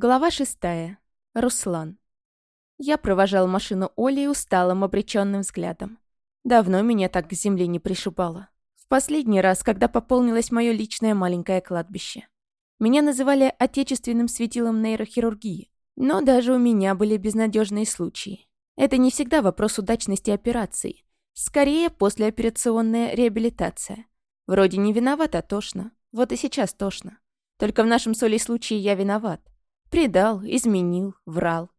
Глава шестая. Руслан. Я провожал машину Оли усталым, обреченным взглядом. Давно меня так к земле не пришибало. В последний раз, когда пополнилось мое личное маленькое кладбище. Меня называли отечественным светилом нейрохирургии. Но даже у меня были безнадежные случаи. Это не всегда вопрос удачности операции. Скорее, послеоперационная реабилитация. Вроде не виноват, а тошно. Вот и сейчас тошно. Только в нашем с Олей случае я виноват. Предал, изменил, врал.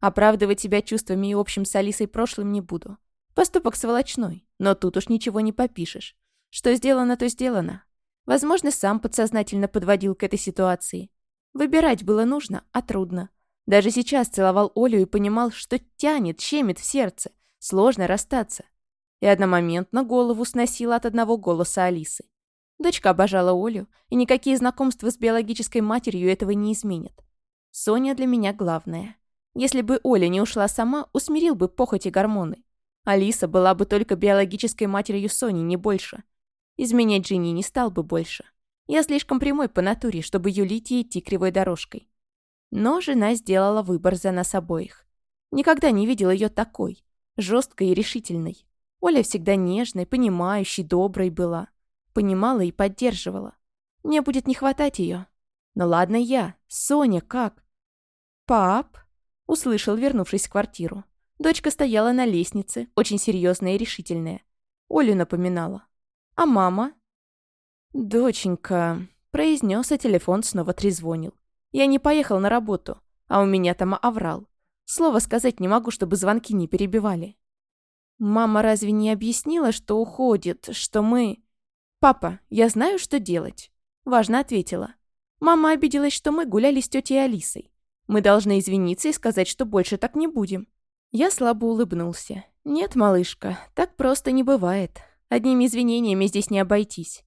Оправдывать себя чувствами и общим с Алисой прошлым не буду. Поступок сволочной, но тут уж ничего не попишешь. Что сделано, то сделано. Возможно, сам подсознательно подводил к этой ситуации. Выбирать было нужно, а трудно. Даже сейчас целовал Олю и понимал, что тянет, щемит в сердце. Сложно расстаться. И одномоментно голову сносила от одного голоса Алисы. Дочка обожала Олю, и никакие знакомства с биологической матерью этого не изменят. Соня для меня главная. Если бы Оля не ушла сама, усмирил бы похоть и гормоны. Алиса была бы только биологической матерью Сони, не больше. Изменять жене не стал бы больше. Я слишком прямой по натуре, чтобы юлить и идти кривой дорожкой. Но жена сделала выбор за нас обоих. Никогда не видел ее такой, жесткой и решительной. Оля всегда нежной, понимающей, доброй была. Понимала и поддерживала. Мне будет не хватать ее. Но ладно я. Соня как? «Пап?» — услышал, вернувшись в квартиру. Дочка стояла на лестнице, очень серьезная и решительная. Олю напоминала. «А мама?» «Доченька», — произнес, а телефон снова трезвонил. «Я не поехал на работу, а у меня там оврал. Слово сказать не могу, чтобы звонки не перебивали». «Мама разве не объяснила, что уходит, что мы...» «Папа, я знаю, что делать», — важно ответила. «Мама обиделась, что мы гуляли с тетей Алисой. Мы должны извиниться и сказать, что больше так не будем». Я слабо улыбнулся. «Нет, малышка, так просто не бывает. Одними извинениями здесь не обойтись».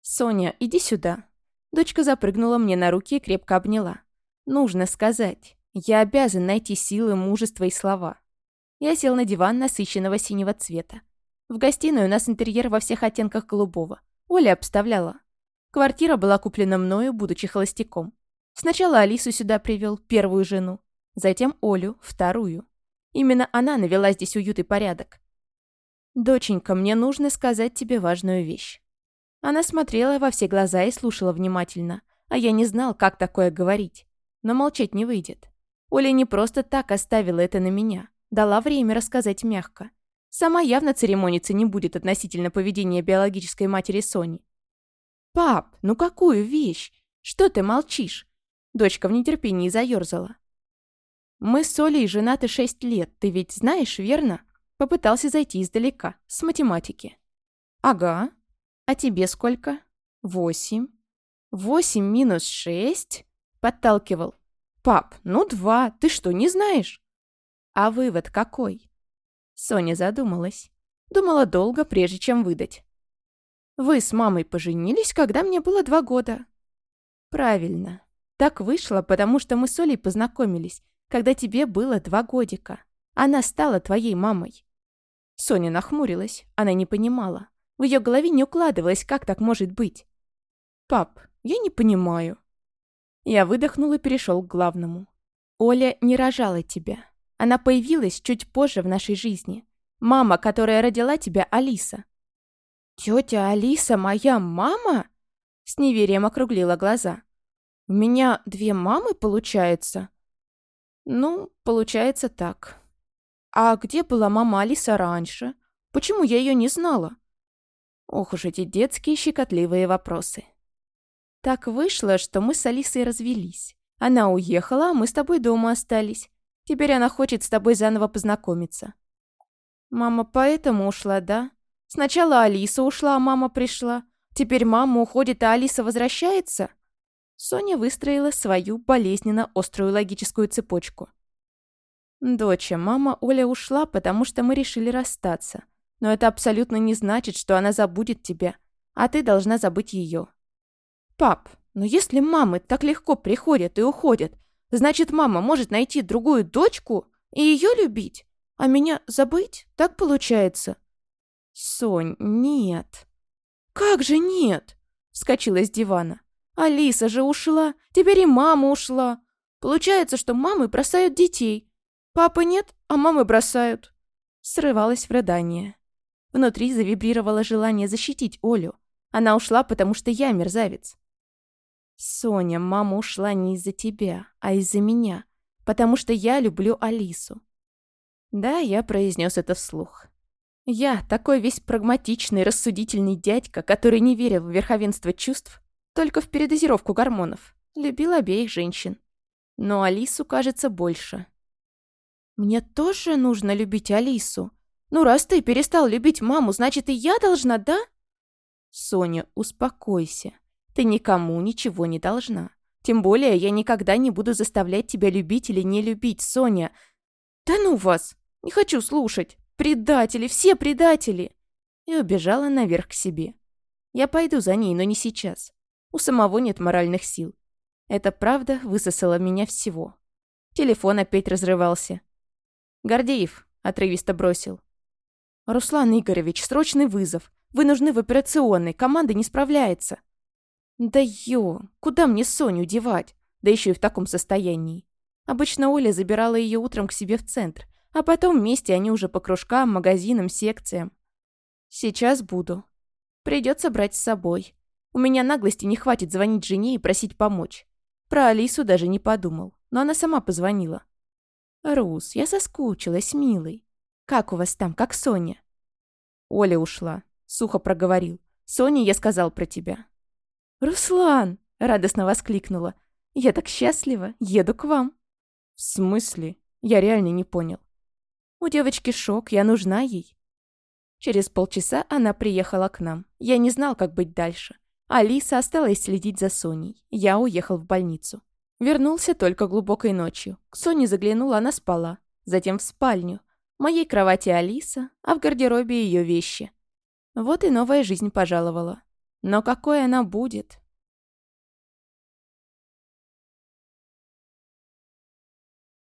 «Соня, иди сюда». Дочка запрыгнула мне на руки и крепко обняла. «Нужно сказать. Я обязан найти силы, мужество и слова». Я сел на диван насыщенного синего цвета. В гостиной у нас интерьер во всех оттенках голубого. Оля обставляла. Квартира была куплена мною, будучи холостяком. Сначала Алису сюда привел, первую жену, затем Олю, вторую. Именно она навела здесь уют и порядок. «Доченька, мне нужно сказать тебе важную вещь». Она смотрела во все глаза и слушала внимательно, а я не знал, как такое говорить. Но молчать не выйдет. Оля не просто так оставила это на меня, дала время рассказать мягко. Сама явно церемониться не будет относительно поведения биологической матери Сони. «Пап, ну какую вещь? Что ты молчишь?» Дочка в нетерпении заёрзала. «Мы с Олей женаты шесть лет, ты ведь знаешь, верно?» Попытался зайти издалека, с математики. «Ага. А тебе сколько?» «Восемь». «Восемь минус шесть?» Подталкивал. «Пап, ну два, ты что, не знаешь?» «А вывод какой?» Соня задумалась. Думала долго, прежде чем выдать. «Вы с мамой поженились, когда мне было два года». «Правильно. Так вышло, потому что мы с Олей познакомились, когда тебе было два годика. Она стала твоей мамой». Соня нахмурилась. Она не понимала. В ее голове не укладывалось, как так может быть. «Пап, я не понимаю». Я выдохнул и перешел к главному. «Оля не рожала тебя. Она появилась чуть позже в нашей жизни. Мама, которая родила тебя, Алиса». «Тетя Алиса моя мама?» С неверием округлила глаза. У меня две мамы, получается? Ну, получается так. А где была мама Алиса раньше? Почему я ее не знала? Ох уж эти детские щекотливые вопросы. Так вышло, что мы с Алисой развелись. Она уехала, а мы с тобой дома остались. Теперь она хочет с тобой заново познакомиться. Мама поэтому ушла, да? Сначала Алиса ушла, а мама пришла. Теперь мама уходит, а Алиса возвращается? Соня выстроила свою болезненно острую логическую цепочку. «Доча, мама Оля ушла, потому что мы решили расстаться. Но это абсолютно не значит, что она забудет тебя, а ты должна забыть ее». «Пап, но если мамы так легко приходят и уходят, значит, мама может найти другую дочку и ее любить, а меня забыть? Так получается?» «Сонь, нет». «Как же нет?» — вскочила с дивана. Алиса же ушла, теперь и мама ушла. Получается, что мамы бросают детей. Папа нет, а мамы бросают. Срывалась в рыдание. Внутри завибрировало желание защитить Олю. Она ушла, потому что я мерзавец. Соня, мама ушла не из-за тебя, а из-за меня. Потому что я люблю Алису. Да, я произнес это вслух. Я, такой весь прагматичный, рассудительный дядька, который не верил в верховенство чувств, только в передозировку гормонов, любил обеих женщин. Но Алису, кажется, больше. Мне тоже нужно любить Алису. Ну, раз ты перестал любить маму, значит, и я должна, да? Соня, успокойся. Ты никому ничего не должна. Тем более, я никогда не буду заставлять тебя любить или не любить, Соня. Да ну вас! Не хочу слушать. Предатели, все предатели. И убежала наверх к себе. Я пойду за ней, но не сейчас. У самого нет моральных сил. Эта правда высосала меня всего. Телефон опять разрывался. «Гордеев», — отрывисто бросил. «Руслан Игоревич, срочный вызов. Вы нужны в операционной, команда не справляется». «Да ё, куда мне Соню девать? Да еще и в таком состоянии». Обычно Оля забирала ее утром к себе в центр, а потом вместе они уже по кружкам, магазинам, секциям. Сейчас буду. Придется брать с собой. У меня наглости не хватит звонить жене и просить помочь. Про Алису даже не подумал, но она сама позвонила. «Рус, я соскучилась, милый. Как у вас там, как Соня?» Оля ушла. Сухо проговорил. «Соне я сказал про тебя». «Руслан!» — радостно воскликнула. «Я так счастлива, еду к вам». «В смысле?» Я реально не понял. У девочки шок, я нужна ей. Через полчаса она приехала к нам. Я не знал, как быть дальше. Алиса осталась следить за Соней. Я уехал в больницу. Вернулся только глубокой ночью. К Соне заглянула, она спала. Затем в спальню. В моей кровати Алиса, а в гардеробе ее вещи. Вот и новая жизнь пожаловала. Но какой она будет?